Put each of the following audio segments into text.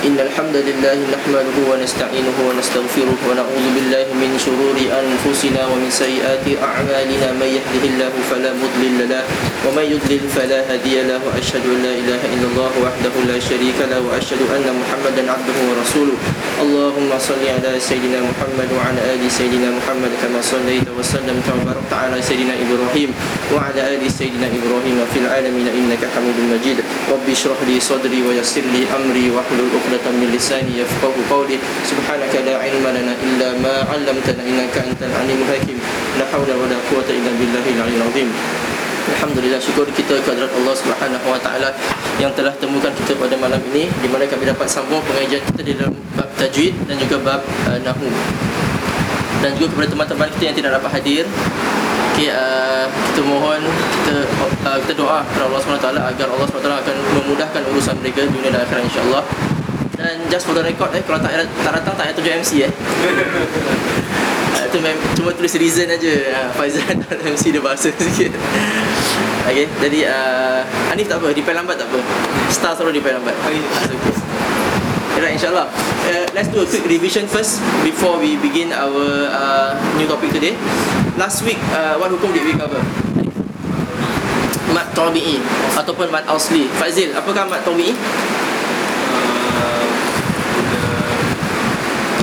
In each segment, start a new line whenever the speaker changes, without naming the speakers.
إن الحمد لله نحمده ونستعينه ونستغفره ونعوذ بالله من شرور أنفسنا ومن سيئات أعمالنا. من يهده الله فلا مضلل له ومن يضلل فلا هادي له. وأشهد أن لا إله إلا الله وحده لا شريك له وأشهد أن محمدا عبده ورسوله. اللهم صل على سيدنا محمد وعلى آل سيدنا محمد كما صليت وسلمت وباركت على سيدنا إبراهيم وعلى آل سيدنا إبراهيم في العالمين إنك حميد مجيد. رب اشرح لي صدري ويسر لي أمري واحلل عقدة sulatan min lisani yafqahu qawli subhanaka la ilma lana illa ma 'allamtana innaka antal 'alimul hakim la haula wala quwwata illa billahil 'aliyyil 'azim Alhamdulillah syukur kita kepada Allah Subhanahu Wa Taala yang telah temukan kita pada malam ini di mana kami dapat sambung pengajian kita di dalam bab tajwid dan juga bab uh, nahwu. Dan juga kepada teman-teman kita yang tidak dapat hadir, okay, uh, kita mohon kita uh, kita doa kepada Allah Subhanahu Wa Taala agar Allah Subhanahu Wa Taala akan memudahkan urusan mereka dunia dan akhirat insya-Allah dan just for the record eh kalau tak tak datang tak payah tunjuk MC eh. Uh, mem- cuma tulis reason aja. Uh, Faizal tak ada MC dia bahasa sikit. Okay, jadi uh, Hanif tak apa, depend lambat tak apa. Star selalu depend lambat. Okay, okay. Alright, insyaAllah. Uh, Let's do a quick revision first Before we begin our uh, new topic today. Last week, uh, what hukum did we cover? Mat Tabi'i Ataupun Mat Ausli. Fazil, apakah Mat Tabi'i?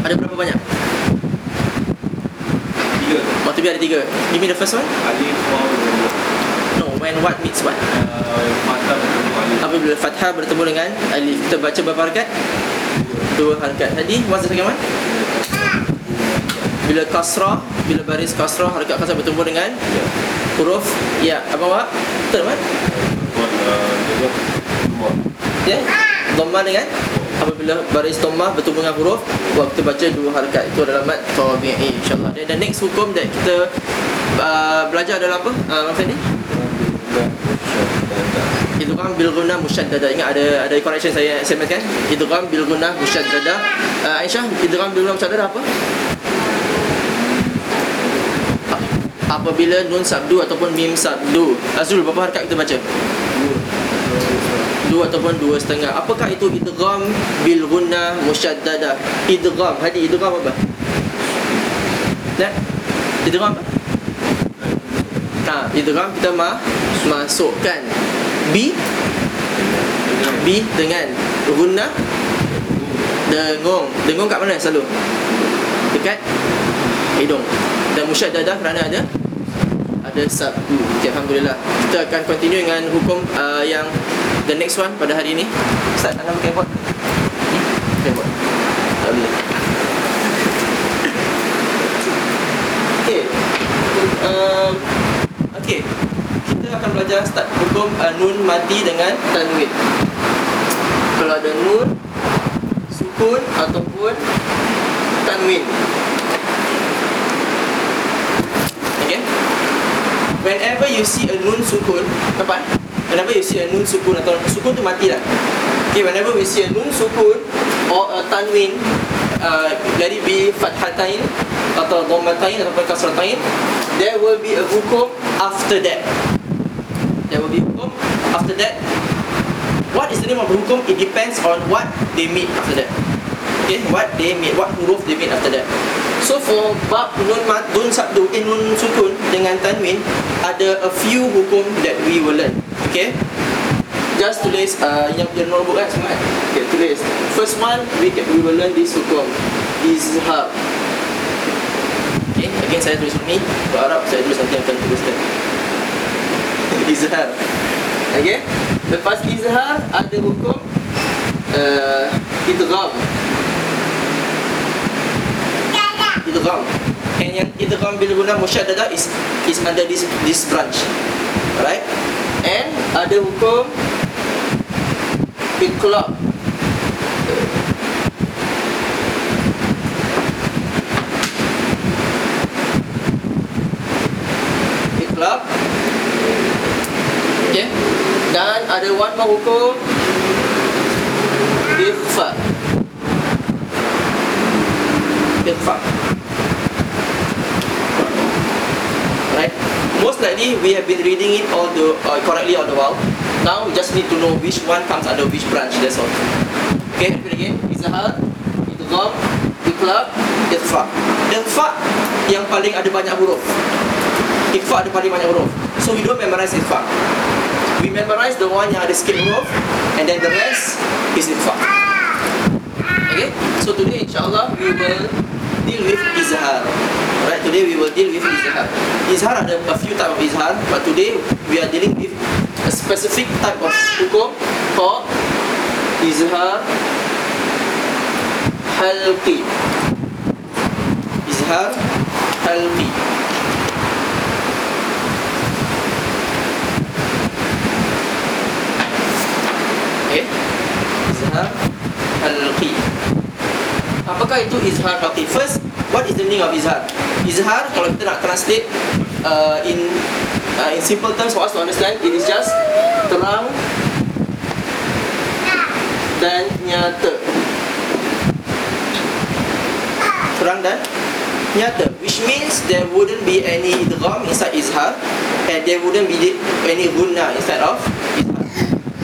Ada berapa banyak?
Tiga
Tabi'i ada tiga Give me the first one
Alif, Waw,
No, when what meets what?
Mata bertemu Alif
Apabila Fathah bertemu dengan Alif Kita baca berapa harkat? Dua harkat Tadi, what's the second one? Bila kasrah Bila baris kasrah Harkat kasrah bertemu dengan
Ya
Huruf Ya, apa Wak? Betul?
Buat Dia Buat
Ya Dhamma dengan Apabila baris dhammah bertemu dengan huruf Waktu baca dua harkat Itu adalah mat tabi'i InsyaAllah Dan the next hukum that kita uh, Belajar adalah apa? Uh, Mak Fendi? Idgham bil ghunnah musyaddada. Ingat ada ada correction saya SMS kan? Idgham bil ghunnah musyaddada. Uh, Aisyah, idgham bil ghunnah musyaddada apa? Apabila nun sabdu ataupun mim sabdu. Azrul berapa harkat kita baca? Dua ataupun dua setengah. Apakah itu idgham bil ghunnah musyaddada? Idgham. Hadi idgham apa? Nah. Idgham apa? Ha, idgham kita ma masukkan bi bi dengan guna dengung. Dengung kat mana selalu? Dekat hidung. Dan musyaddadah kerana ada ada sabdu. Okay, alhamdulillah. Kita akan continue dengan hukum uh, yang the next one pada hari ini. Ustaz nak pakai bot? Hmm? Pakai bot. Tak boleh. Okay. Um, okay. Kita akan belajar start hukum uh, nun mati dengan tanwin. Kalau ada nun, sukun ataupun tanwin. Okay. Whenever you see a nun sukun, nampak? Whenever you see a nun sukun atau sukun tu mati lah. Okay, whenever we see a nun sukun or a tanwin, uh, let it be fathatain atau dhammatain ataupun kasratain, there will be a hukum after that. There will be hukum after that. What is the name of the hukum? It depends on what they meet after that. Okay, what they meet, what huruf they meet after that. So for bab nun mat dun sabdu eh nun sukun dengan tanwin ada a few hukum that we will learn. Okay? Just tulis uh, yang punya notebook kan semua? Okay, tulis. First one we can, we will learn this hukum. Izhar. Okay, again saya tulis ni. Untuk Arab saya tulis nanti akan tuliskan. izhar. Okay? Lepas izhar ada hukum uh, idgham idgham. And yang idgham bila guna musyaddada is is under this this branch. Right and ada hukum iqlab iqlab okay. Dan ada one more hukum. We have been reading it all the uh, correctly all the while. Now we just need to know which one comes under which branch. That's all. Okay, repeat again. Izhar, idgham, iqlab, ikhfa. Ikhfa yang paling ada banyak huruf. Ikhfa ada paling banyak huruf. So we don't memorize ikhfa. We memorize the one yang ada sikit huruf and then the rest is ikhfa. Okay? So today insyaAllah we will deal with izhar. Alright, today we will deal with izhar. Izhar ada a few type of izhar, but today we are dealing with a specific type of hukum called izhar halqi. Izhar halqi. Okay? Izhar halqi. Apakah itu izhar halqi? First, what is the meaning of izhar? Izhar kalau kita nak translate uh, in uh, in simple terms for us to understand, it is just terang dan nyata. Terang dan nyata, which means there wouldn't be any idgham inside izhar and there wouldn't be any gunna inside of izhar.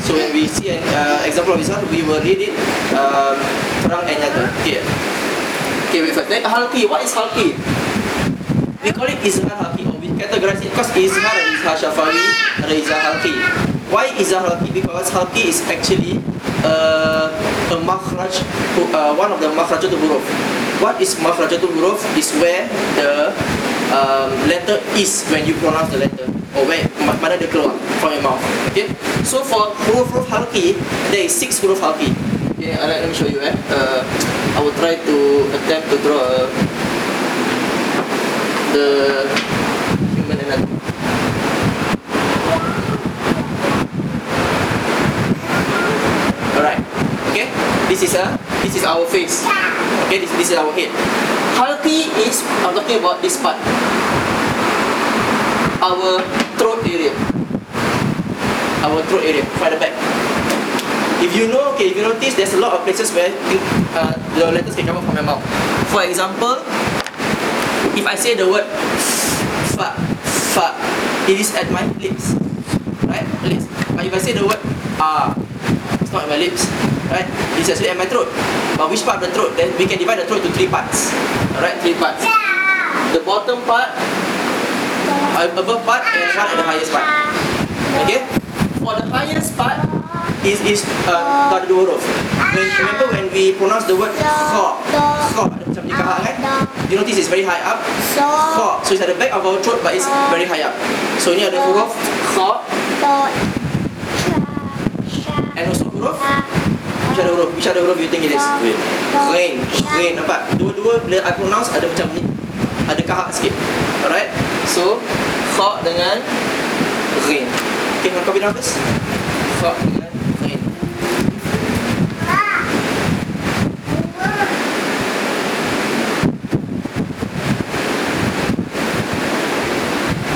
So when we see an uh, example of izhar, we will read it um, terang and nyata. Okay. Okay, wait first. Then halqi, what is halqi? We call it izhar halqi or we categorize it because izhar and izhar izhar halqi. Why izhar halqi? Because halqi is actually uh, a makhraj, uh, one of the makhrajatul huruf. What is makhrajatul huruf? Is where the um, letter is when you pronounce the letter or where ma- mana dia keluar from your mouth. Okay. So for huruf-huruf halqi, there is six huruf halqi. Okay, let me show you. Eh, uh, I will try to attempt to draw a, the human anatomy. This is a this is our face. Okay. This, this is our head. Halqi is I'm talking about this part. Our throat area. Our throat area, by the back. If you know, okay, if you notice, there's a lot of places where uh, the letters can come out from your mouth. For example, if I say the word fa, fa, it is at my lips, right? Lips. But if I say the word ah, it's not at my lips, right? It's actually at my throat. But which part of the throat? Then we can divide the throat to three parts, alright? Three parts. The bottom part, uh, above part, and one at the highest part. Okay? For the highest part, is is uh, tak ada dua huruf. When, remember when we pronounce the word kha, kha ada macam dia kahak kan? You notice it's very high up. Kha, so it's at the back of our throat but it's very high up. So ini ada huruf kha and also huruf which other huruf? Which other huruf you think it is? Rain, rain nampak? Dua-dua bila I pronounce ada macam ni. Ada kahak sikit. Alright? So kha dengan rain. Okay, nak copy down first? Kha dengan rain.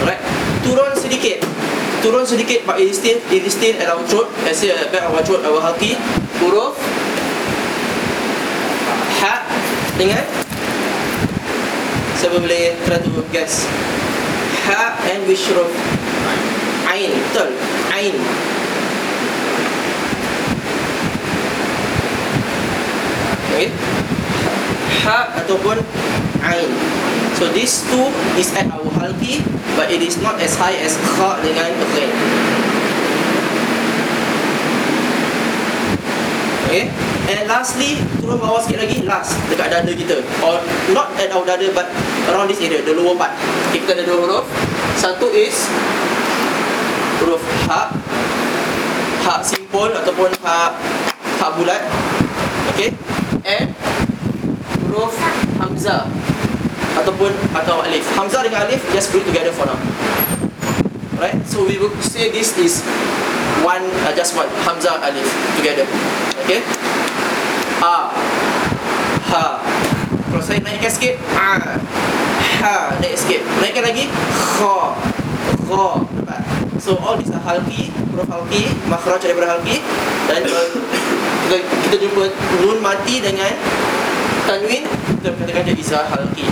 Alright. Turun sedikit. Turun sedikit but it is still it is still at our throat. Let's say at the back of our throat, our hati. Huruf ha dengan Siapa boleh try to guess? Ha and which? Ain. Betul. Ain. Okay. Ha ataupun Ain. So these two is at our halki but it is not as high as kha dengan ghain. Okay. And lastly, turun bawah sikit lagi, last dekat dada kita. Or not at our dada but around this area, the lower part. Okay, kita ada dua huruf. Satu is huruf ha. Ha simple ataupun ha ha bulat. Okay. And huruf hamzah ataupun atau alif. Hamzah dengan alif just it together for now. Right? So we will say this is one uh, just one hamzah alif together. Okay? A ha. Kalau saya naikkan sikit a ha naik sikit. Naikkan lagi kha kha. Nampak? So all these are halqi, huruf halqi, makhraj daripada halqi dan uh, kita, kita jumpa nun mati dengan tanwin kita katakan dia izhar halqi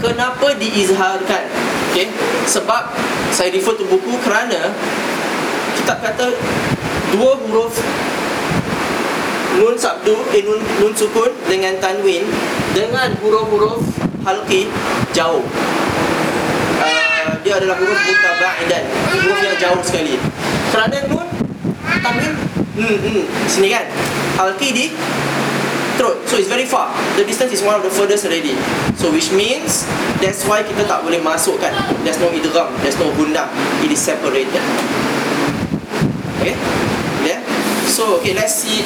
kenapa diizharkan? Okay? sebab Saya refer to buku kerana Kitab kata Dua huruf Nun sabdu eh, nun, nun sukun dengan tanwin Dengan huruf-huruf halki Jauh. Uh, Dia adalah huruf mutaba'idan Huruf yang jauh sekali. Kerana nun Tanwin hmm, hmm, Sini kan? Halki di throat. So it's very far. The distance is one of the furthest already. So which means That's why kita tak boleh masukkan There's no idgham There's no gunda It is separated. Okay? Yeah? So okay let's see.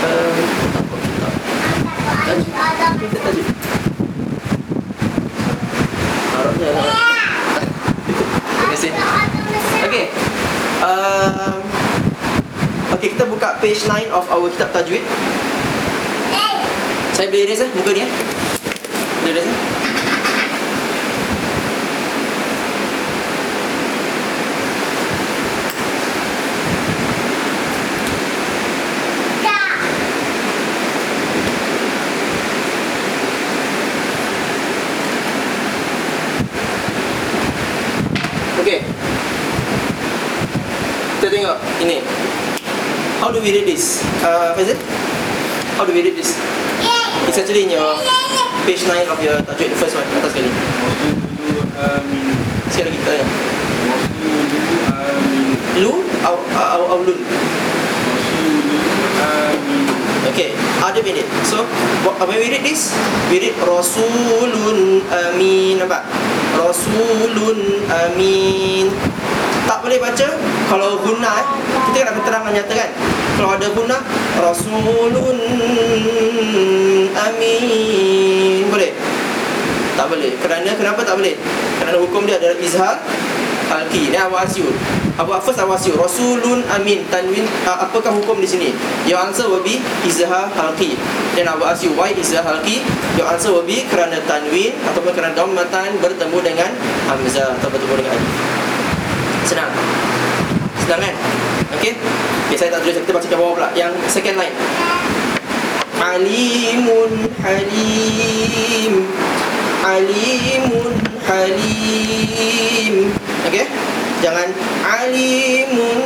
Um, Tajuk Kita tajuk Harapnya Terima kasih Okay um, Okay, kita buka page 9 of our kitab tajwid. Saya boleh erase eh, muka eh. Boleh erase eh? Okay. Kita tengok ini. How do we read this? Uh, Faizal? How do we read this? It's actually in your page 9 of your tajwid, the first one, atas sekali.
Amin.
Sekali lagi kita tanya.
Amin.
Lu, lun.
Rasulu amin.
Okay, ada minute. So, wh- when we read this, we read Rasulun Amin. Nampak? Rasulun Amin. Tak boleh baca kalau guna eh. Kita nak terang dan nyata kan. Kalau ada guna Rasulun Amin. Boleh? Tak boleh. Kerana kenapa tak boleh? Kerana hukum dia adalah izhar halki. Ni Abu Asyur. Abu First Abu Asyur. Rasulun Amin. Tanwin. Uh, apakah hukum di sini? Your answer will be izhar halki. Dan Abu Asyur. Why izhar halki? Your answer will be kerana tanwin ataupun kerana dhammatan bertemu dengan hamzah atau bertemu dengan. Senang. Senang kan? Okay? Okay, saya tak tulis. Kita baca kat bawah pula. Yang second line. Alimun halim Alimun halim Okay Jangan Alimun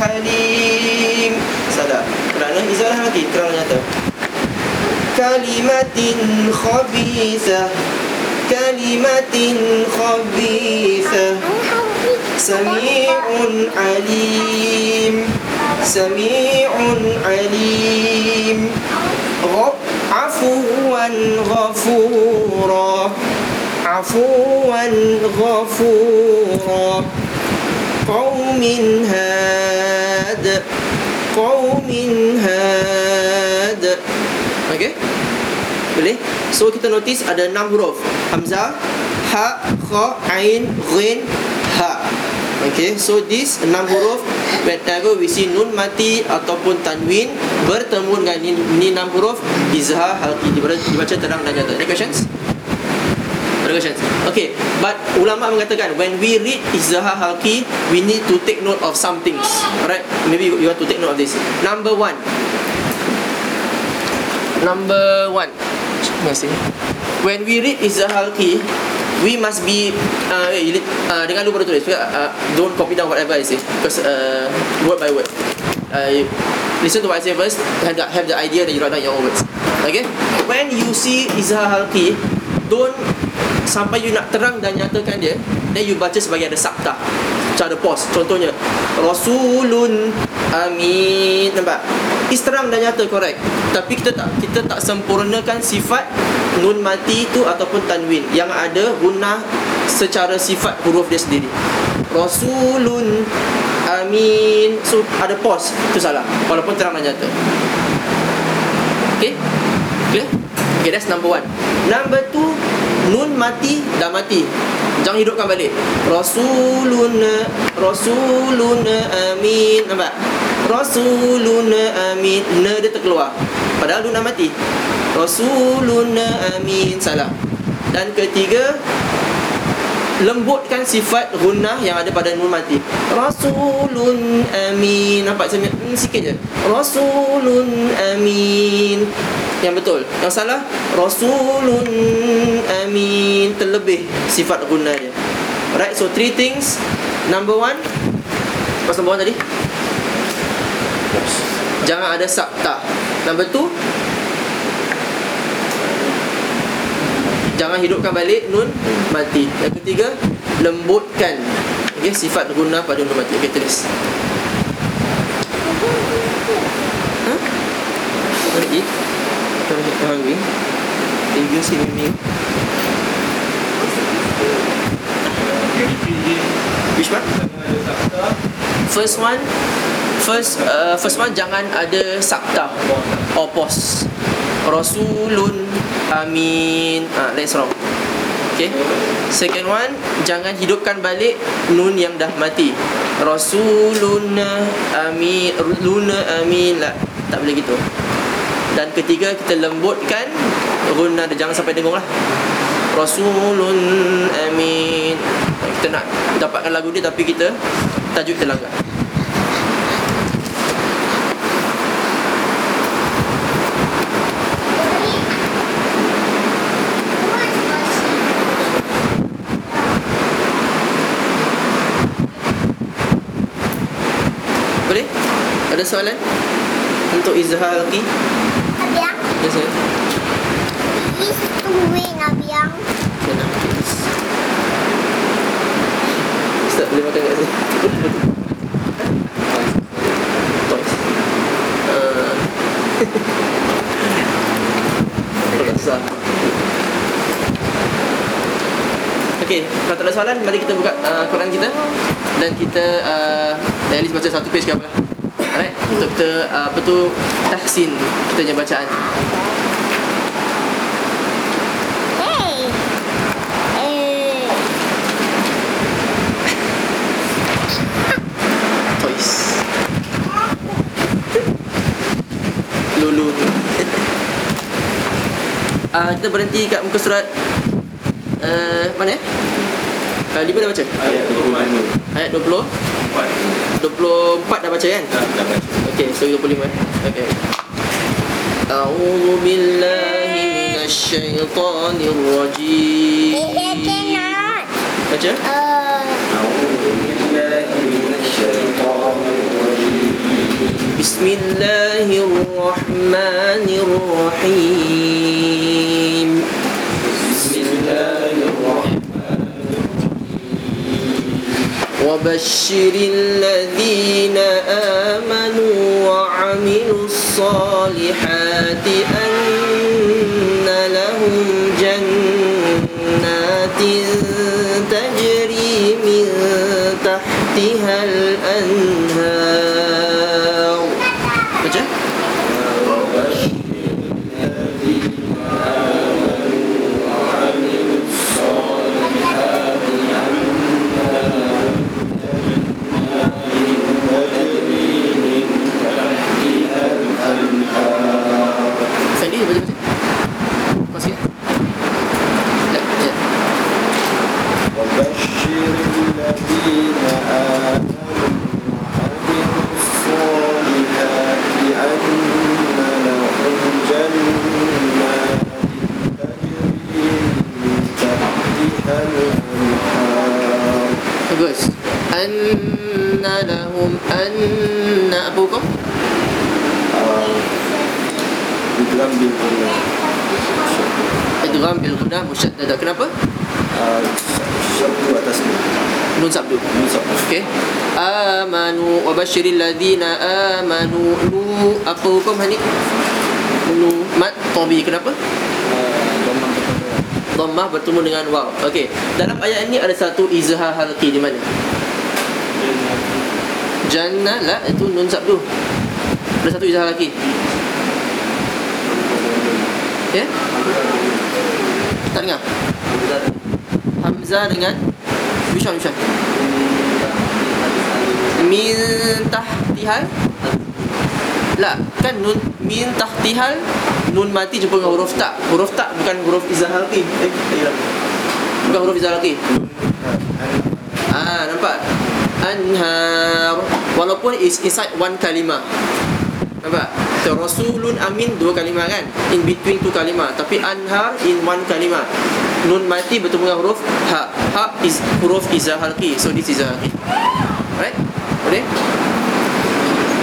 halim Salah Kerana izalah nanti Terang nyata Kalimatin khabithah Kalimatin khabithah Sami'un alim. Sami'un alim. Afuwan ghafura. Afuwan ghafura. Qawmin had. Qawmin had. Okay. Boleh? So kita notice ada enam huruf. Hamzah Ha Kha Ain Ghin Okay So this enam huruf we see nun mati Ataupun tanwin Bertemu dengan ni, ni enam huruf Izhar halki dibaca, terang dan nyata. Any questions? Okay But ulama mengatakan When we read izhar halki We need to take note of some things. Alright Maybe you, you want to take note of this. Number one. Number one. Kasih When we read Izzah Halki We must be uh, eh, uh, Dengar dulu baru tulis uh, Don't copy down whatever I say. Because uh, Word by word. Uh, Listen to what I say first have the, have the idea Then you write down your own words. Okay? When you see Izzah Halki Don't Sampai you nak terang dan nyatakan dia Then you baca sebagai ada sabta ada pause. Contohnya Rasulun Amin. Nampak Is terang dan nyata correct. Tapi kita tak kita tak sempurnakan sifat Nun mati tu ataupun tanwin. Yang ada guna secara sifat huruf dia sendiri. Rasulun Amin. So ada pause. Itu salah. Walaupun terang dan nyata. Okay? Clear? Okay that's number one. Number two Nun mati Dah mati. Jangan hidupkan balik. Rasulun Rasulun Amin. Nampak? Rasulun Amin. Ne dia terkeluar. Padahal nun dah mati. Rasulun Amin. Salah Dan ketiga lembutkan sifat gunnah yang ada pada nun mati. Rasulun amin. Nampak saya hmm, sikit je. Rasulun amin. Yang betul. Yang salah Rasulun amin. Terlebih sifat gunnah dia. Right, so three things. Number one, Pas nombor one tadi? Jangan ada sabta. Number two, Jangan hidupkan balik nun mati. Yang ketiga, lembutkan okay, sifat guna pada nun mati. Okey, tulis. Ha? Lagi? Kita hungry. Tiga sini ni. Which one? First one First uh, first one jangan ada sabta or pause. Rasulun amin. Ah that's wrong. Okay. Second one jangan hidupkan balik nun yang dah mati. Rasulun amin. Luna amin lah. Tak boleh gitu. Dan ketiga kita lembutkan guna jangan sampai dengung lah. Rasulun amin. Kita nak dapatkan lagu dia tapi kita tajuk kita langgar. Boleh? Ada soalan? Untuk izhar lagi?
Abiang,
Ya, saya.
is to win, Abiang.
Saya nak tulis. Ustaz boleh makan kat sini? Toys. Uh. Okey, kalau tak ada soalan, mari kita buka uh, Quran kita dan kita uh, at least baca satu page ke apa lah. Alright, untuk kita uh, apa tu tahsin kita punya bacaan. Lulu. Ah kita berhenti kat muka surat uh, mana eh? Uh, lima dah baca?
Ayat 25
Ayat 20 24 dah baca kan? Dah, dah baca. Okey, so 25 eh. Okey. A'udzu billahi minasy syaithanir rajim. Baca.
Uh.
A'udzu billahi minasy syaithanir rajim. Bismillahirrahmanirrahim.
وبشر الذين آمنوا وعملوا الصالحات أن Bin Guna
Idgham bil gunnah musyaddada Kenapa?
Sabtu atas ni
Nun sabdu
Ini sabtu
Okey Amanu wa basyiril ladzina amanu Nu apa hukum hani? Nu mat tabi kenapa?
Ketemu
Dhammah bertemu dengan waw. Okey. Dalam ayat ini ada satu izhar halqi di mana? Jannah lah itu nun sabdu. Ada satu izhar halqi. Ya? Tak dengar? Hamzah dengan Bishan Bishan Min tahtihal lah kan nun min tahtihal nun mati jumpa dengan huruf tak. Huruf tak bukan huruf izhar halqi eh lagi lah. Bukan huruf izah lagi Ah, nampak? Anhar. Walaupun is inside one kalimah Nampak? So, Rasulun Amin dua kalimah kan? In between two kalimah Tapi anhar in one kalimah Nun mati bertemu dengan huruf Ha Ha is huruf izah halki So this is izah halki Right? Boleh?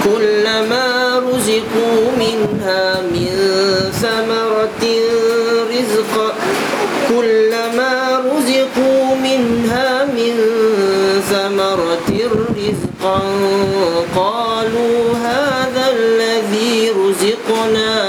كلما رزقوا منها من ثمرة رزقا كلما رزقوا منها من ثمرة رزقا قالوا هذا الذي No.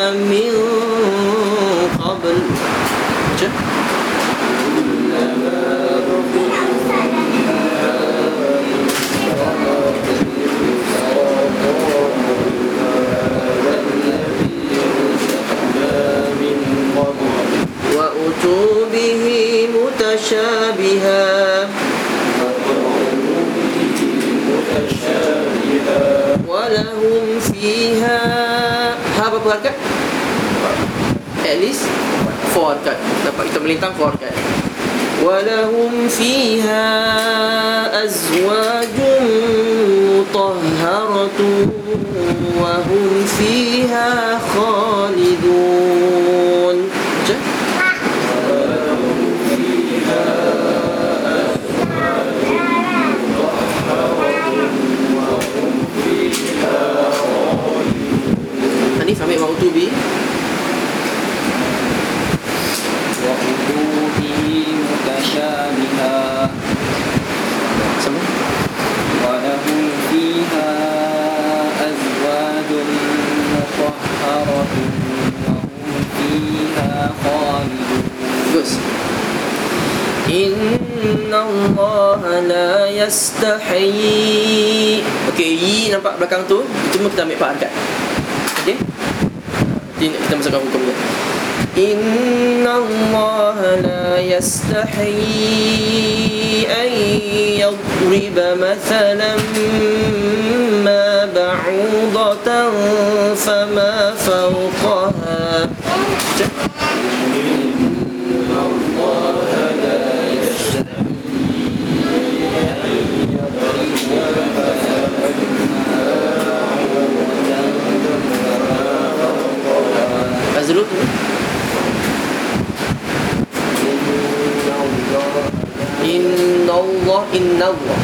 melintang 4 harkat ولهم فيها Allah la yastahi. Okey, yi nampak belakang tu? Semua kita ambil part harkat Okey? Nanti kita masukkan hukum dia. Inna Allah la yastahi An yadriba mathalan Ma ba'udatan Fama fawqaha Azrul Inna Allah Inna Allah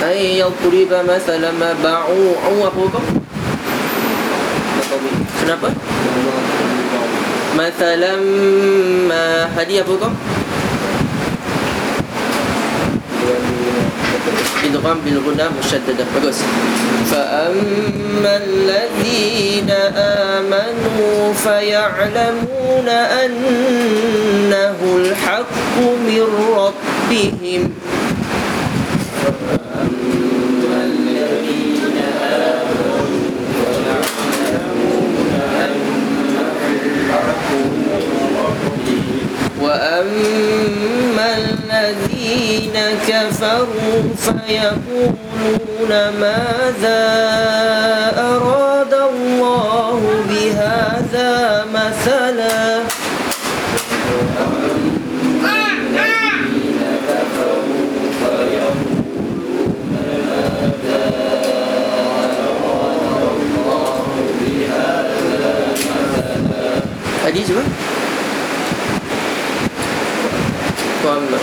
Ay yadriba mathalan ma ba'u'u apa hukum? Kenapa? Mathalan ma hadiah apa hukum? idgham bil guna musyaddadah bagus fa ammal ladzina amanu fayalamuna annahu al-haqqu min وأما الذين كفروا فيقولون ماذا أراد الله بهذا مثلا؟ Muhammad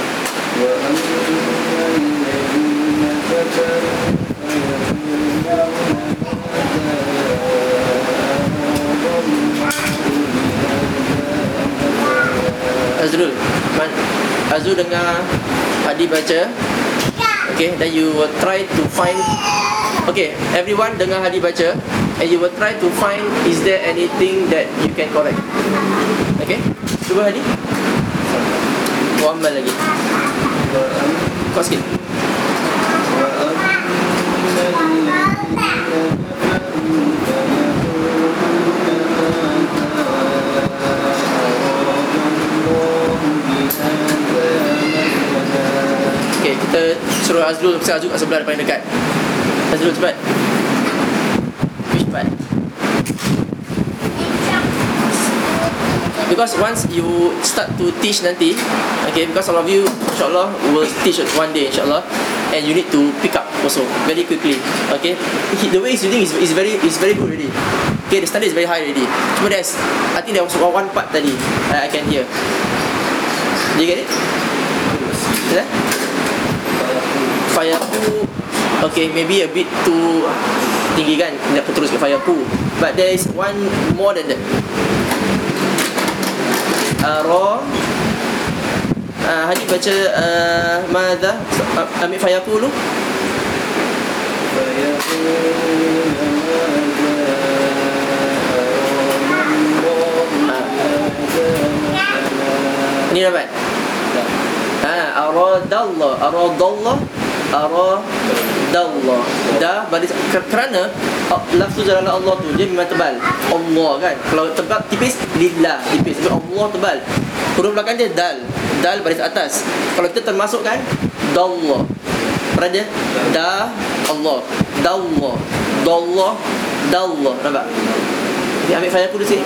Azrul Azrul dengar Adi baca? Okay, then you will try to find Okay, everyone dengar Hadi baca And you will try to find Is there anything that you can correct. Okay, cuba Hadi Muhammad lagi? Kau sikit. Okay, Azrul Pasal Azrul kat sebelah paling dekat. Azrul cepat Which part? Because once you start to teach nanti Okay, because all of you InsyaAllah will teach one day insyaAllah And you need to pick up also Very quickly Okay? He- The way he's reading is, is very is very good already Okay, the standard is very high already. Cuma there's I think there was one part tadi I, I can hear. Do you get it? Yeah? Fayaku Okay, maybe a bit too tinggi kan Nak terus ke Fayaku But there is one more than that uh, Ra uh, Hani baca uh, Mada uh, Ambil Fayaku dulu. Ni dapat? Ha, aradallah, aradallah, aradallah. Dah baris ker- kerana uh, lafaz dalam Allah tu dia memang tebal. Allah kan. Kalau tebal tipis lillah tipis. Tapi Allah tebal. Huruf belakang dia dal. Dal baris atas. Kalau kita termasukkan dallah. Pernah dia? Da Allah. Dallah. Dallah. Dallah. Nampak? Ni ambil file aku dulu sini.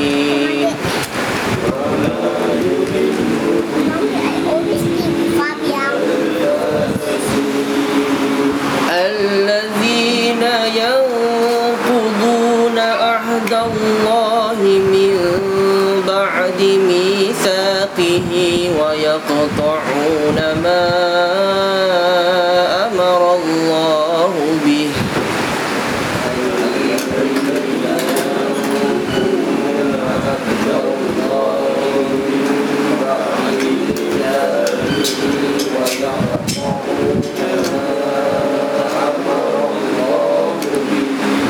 ميثاقه ويقطعون ما أمر الله به.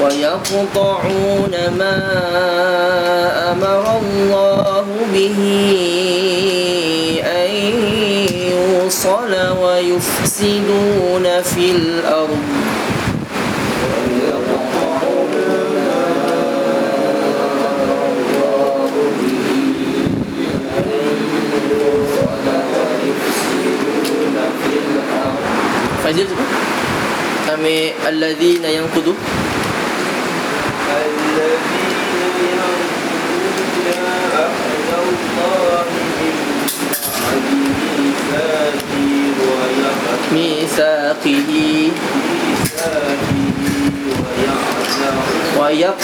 ويقطعون ما أمر الله به أن يوصل ويفسدون في الأرض. Fazil tu Ambil Alladzina ميثاقه ويق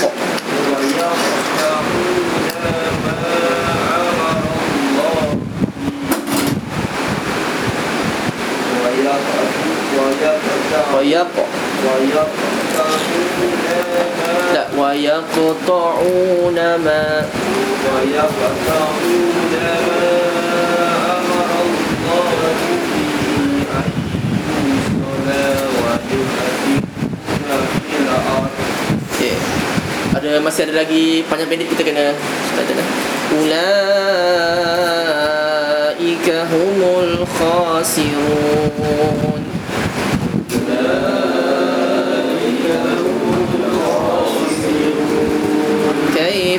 ويق لا ويقطعون ما
ويقطعون ما.
Okay. Ada masih ada lagi panjang pendek kita kena start dah. Ulaika humul khasirun.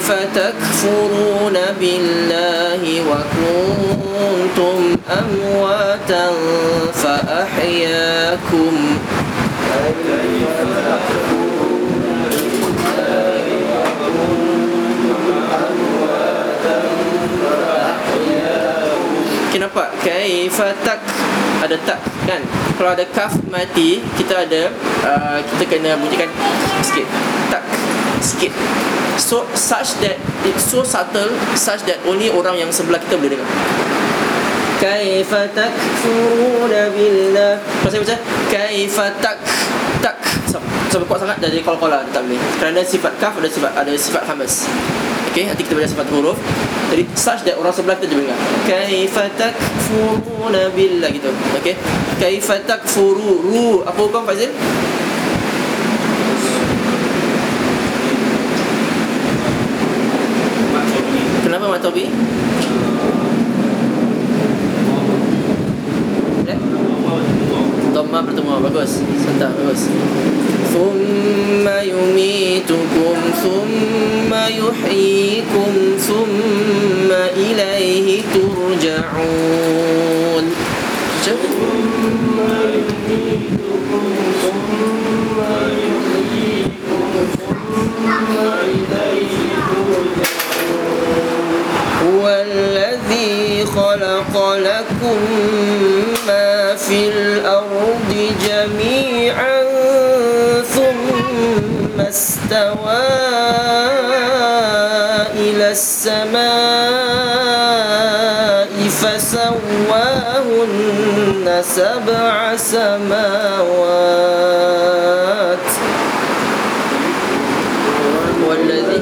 كيف تكفرون بالله وكنتم أمواتا فأحياكم Okay nampak? Kaifa tak Ada tak kan? Kalau ada kaf mati Kita ada uh, Kita kena bunyikan Sikit. Tak Sikit. So such that It's so subtle Such that only orang yang sebelah kita boleh dengar. Kaifa takfuruna billah. Baca Kaifa tak Tak Sampai, kuat sangat Jadi kalau-kalau tak boleh. Kerana sifat kaf ada sifat Ada sifat hamas. Okay, nanti kita belajar sifat huruf. Jadi such that orang sebelah kita juga. Dengar Kaifa takfuruna billah gitu. Okay Kaifa takfuru Ru Apa hukum Fazil? Kenapa mat tobi? ثم يميتكم ثم يحييكم. استوى إلى السماء فسواهن سبع سماوات. والذي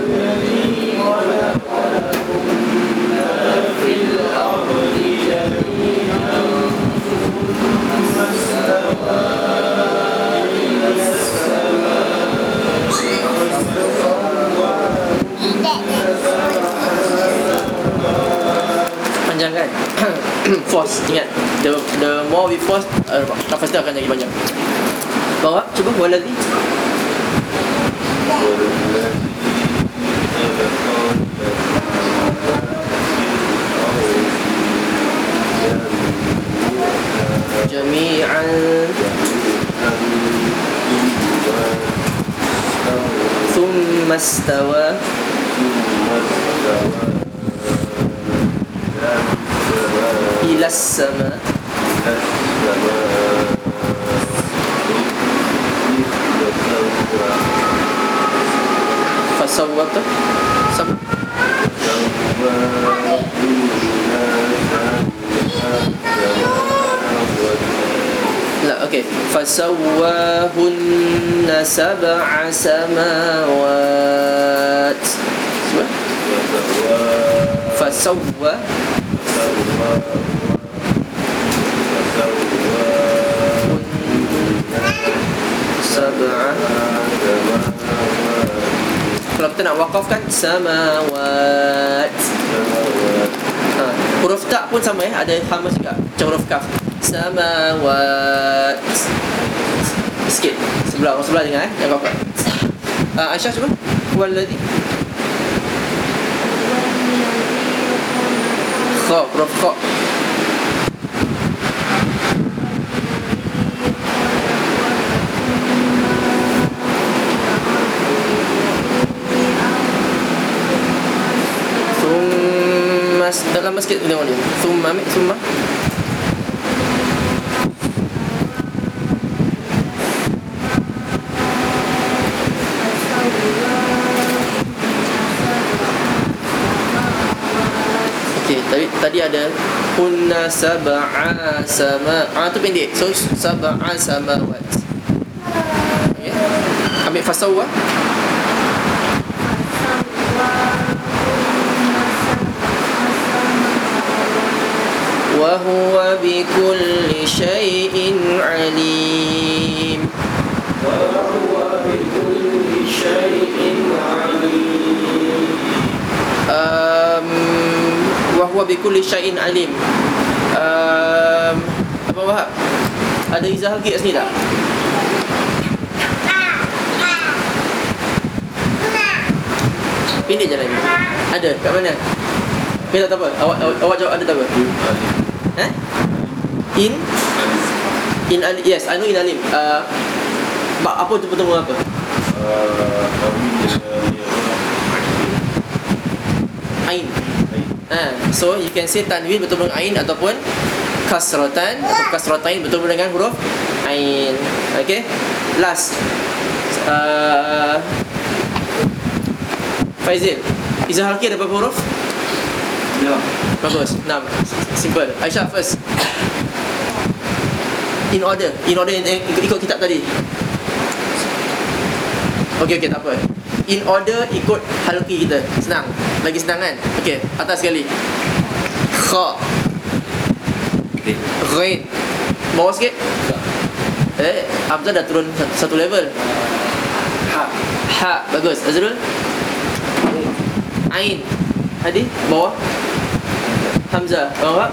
force ingat the the more we force uh, nafas dia akan jadi panjang bawa cuba waladhi jami'an ثم استوى إلى السماء فسوته سم لا أوكي فسواهن سبع سماوات سمع فسوى kalau kita nak wakafkan samawat. Ha, huruf tak pun sama ya ada hamas juga macam huruf kaf. Samawat. Sikit sebelah orang sebelah dengar eh? Jangan kau uh, Aisyah cuba. Walladhi kha huruf kha Dalam masjid tengok dia. Thumma ambil thumma. Okey, tadi tadi ada kunna sab'a sama. Ah tu pendek. So sab'a samawat. Okey. Ambil fasawwa. وهو بكل شيء عليم um, وهو بكل شيء عليم um, apa Wahab ada izah lagi kat sini tak pendek jalan ni ada kat mana Kita tak tahu apa awak, awak, awak jawab ada tak apa Eh? In In alim Yes, I know in alim uh, Apa tu bertemu apa? Ain ha, So you can say tanwin bertemu dengan ain Ataupun kasratan Atau kasratain bertemu dengan huruf Ain Okay Last uh, Faizil Izzah Halki ada berapa huruf? Bagus. Enam. Simple. Aisyah first. In order. In order in, in, ikut kitab tadi. Okey okey tak apa. in order ikut halqi kita. Senang. Lagi senang kan? Okey, atas sekali. Kha. Ghain. Bawah sikit. Eh, Hamzah dah turun satu level.
Ha.
Ha, bagus. Azrul. Ain. Hadi, bawah. Hamzah. Bawah.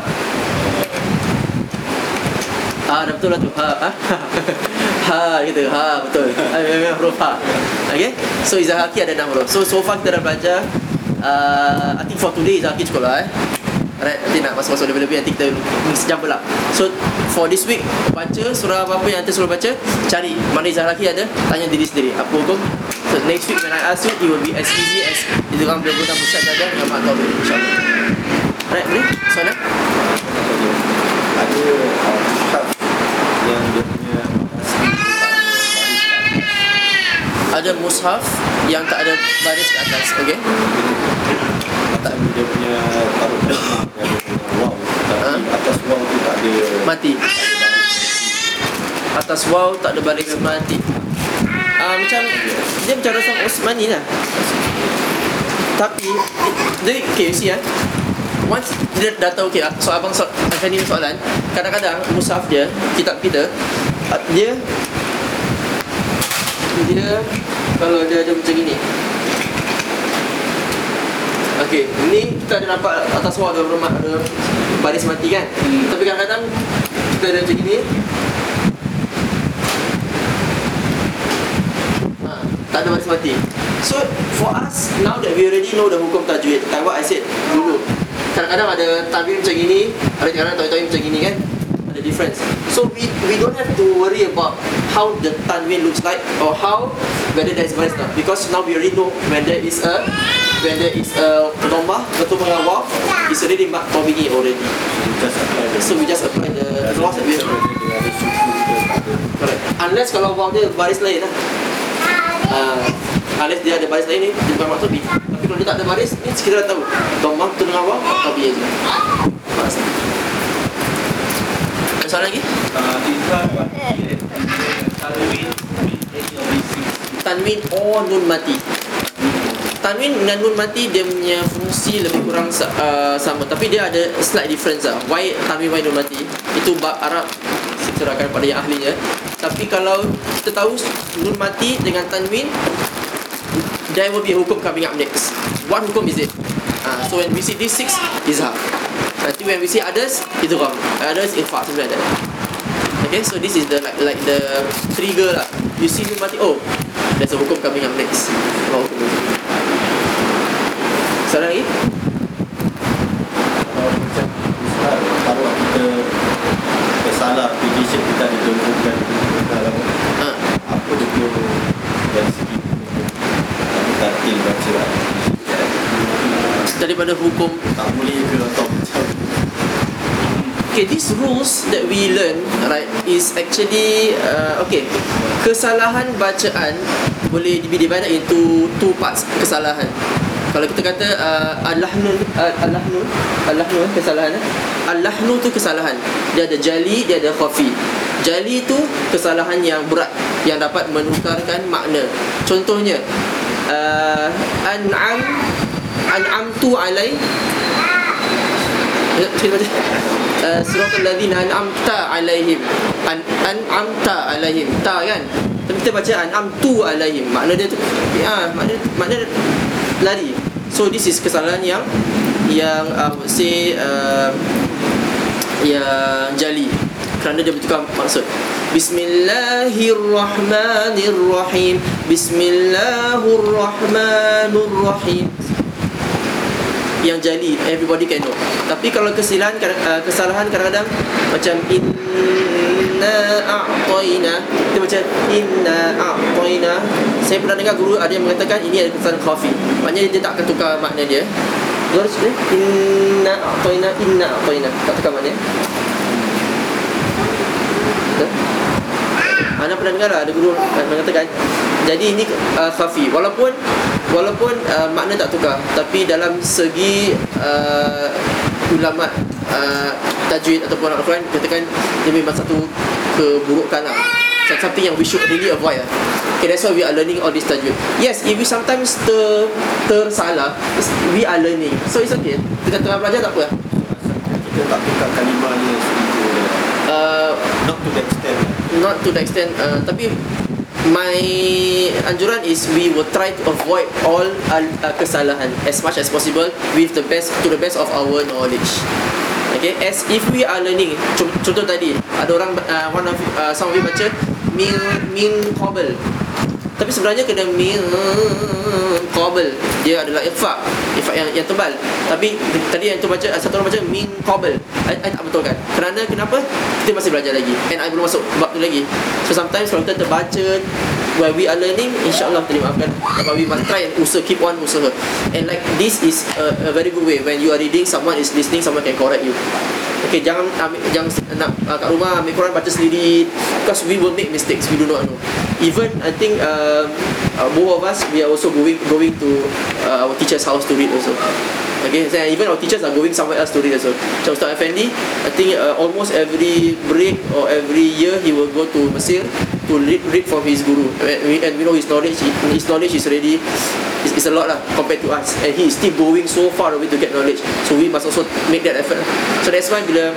Ha, dah betul lah tu. Ha, ha. ha, gitu. Ha, betul. Ha, memang huruf ha. Okay. So, Izahaki ada enam huruf. So, so far kita dah belajar. Uh, I think for today Izahaki cukup lah eh. Alright, nanti nak masuk-masuk lebih-lebih nanti kita sejam pula. So, for this week, baca surah apa-apa yang anda suruh baca, cari mana Izahaki ada, tanya diri sendiri. Apa hukum? So, next week when I ask you, it will be as easy as itu kan boleh guna pusat dada dengan mak tahu insyaAllah. Alright, boleh? Soalan?
ada uh, mushaf yang dia punya
Ada mushaf yang tak ada baris ke atas, okay?
macam dia punya taruh dia wow
Ha?
atas wow tu tak ada
Mati. Atas waw tak ada baris mati. Ah macam dia macam rasam Osmani lah. Tapi dia okay you see ah. Once dia dah tahu okay, so abang so, akan ni soalan Kadang-kadang mushaf dia, kitab kita Dia Dia Kalau dia ada macam ni Okay, ni kita ada nampak atas wall ada rumah ada baris mati kan? Hmm. Tapi kadang-kadang kita ada macam ni. Ha, tak ada baris mati. So for us now that we already know the hukum tajwid, like what I said dulu. Kadang-kadang ada tajwid macam ini, ada kadang-kadang tajwid macam ini kan? Ada difference. So we we don't have to worry about how the tanwin looks like or how whether there is baris not because now we already know when there is a when there is a nombah betul dengan waw it's already marked tabi'i already.
just apply the
So we just apply the laws that we have. Correct. Unless kalau waw dia baris lain lah. Uh, unless dia ada baris lain ni dia bukan maksud. Tapi kalau dia baris ni dah tahu. Dhammah betul dengan waw tabi aja. Mas. Ada soalan lagi?
Tanwin
or nun mati. Tanwin dengan nun mati dia punya fungsi lebih kurang uh, sama tapi dia ada slight difference lah. Why tanwin why nun mati? Itu bab Arab serahkan pada yang ahlinya. Tapi kalau kita tahu nun mati dengan tanwin there will be a hukum coming up next. What hukum is it? Uh, so when we see these six izhar. Nanti when we see others itu wrong. Others ikhfa something like that. Okay, so this is the like like the trigger lah. You see nun mati, oh, there's a hukum coming up next. Oh, hukum itu. Soalan lagi?
kalau kita tersalah prediction kita gembungkan dalam
Ha.
apa dia punya tartil baca lah.
Daripada hukum
tak boleh ke atau macam
Okay, these rules that we learn, right, is actually uh, okay. Kesalahan bacaan boleh be divided into two parts kesalahan. Kalau kita kata uh, al-lahnun uh, al-lahnun al-lahnun kesalahan eh? al-lahnu tu kesalahan. Dia ada jali, dia ada khafi. Jali tu kesalahan yang berat yang dapat menukarkan makna. Contohnya uh, an'am an'amtu alai. Baca uh, Surah Al-Ladhina An'amta alaihim. An An'amta alaihim. Ta kan? Tapi kita baca An'amtu alaihim. Makna dia tu ya, makna, makna dia lari. So this is kesalahan yang Yang uh, say uh, Yang jali. Kerana dia bertukar maksud Bismillahirrahmanirrahim. Bismillahirrahmanirrahim. Yang jali everybody can know. Tapi kalau kesilahan uh, kesalahan kadang-kadang macam inna a'tayna. Kita macam inna a'tayna. Saya pernah dengar guru ada yang mengatakan ini ada kesalahan khafi. Maknanya dia tak akan tukar makna dia. Guru sebenarnya inna a'tayna inna a'tayna. Tak tukar makna? Anda pernah dengar lah ada guru uh, mengatakan jadi ini uh, khafi walaupun walaupun uh, makna tak tukar tapi dalam segi uh, ulama uh, tajwid ataupun al-Quran katakan dia memang satu keburukan lah something yang we should really avoid lah. Okay, that's why we are learning all this tajwid. Yes, if we sometimes ter tersalah, we are learning. So it's okay. Kita tengah belajar tak apa.
Kita tak tukar kalimah ni.
Uh,
Not to the extent.
Not to the extent uh, tapi my anjuran is we will try to avoid all uh, uh, kesalahan as much as possible with the best to the best of our knowledge. Okay as if we are learning Con- contoh tadi ada orang uh, one of uh, some of you baca min min qabl tapi sebenarnya kena min qabl dia adalah ikhfa ikhfa yang, yang tebal. Tapi tadi yang tu baca satu orang baca min qabl I, I tak betul kan kerana kenapa? Kita masih belajar lagi. And I belum masuk bab tu lagi. So sometimes kalau kita terbaca while we are learning insyaallah kita dimaafkan. But we must try and usaha keep on usaha. And like this is a, a very good way. When you are reading someone is listening someone can correct you. Okay, jangan ambil, jangan nak uh, kat rumah ambil Quran baca sendiri. Because we will make mistakes. We do not know. Even I think um, uh, both of us we are also going going to uh, our teacher's house to read also. Okay, so even our teachers are going somewhere else to read also. Macam Ustaz Effendi, I think uh, almost every break or every year he will go to Mesir to read, read from his guru. And we, and we know his knowledge, his knowledge is already is, is a lot lah compared to us. And he is still going so far away to get knowledge. So we must also make that effort. So that's why bila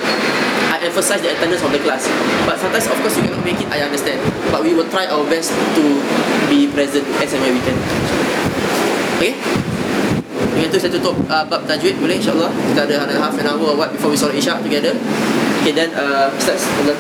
I emphasize the attendance of the class. But sometimes of course you cannot make it, I understand. But we will try our best to be present as and when we can. Okay? Dengan tu saya tutup uh, bab tajwid boleh insyaAllah Kita ada half an hour or what before we solat isyak together Okay then uh, Abdul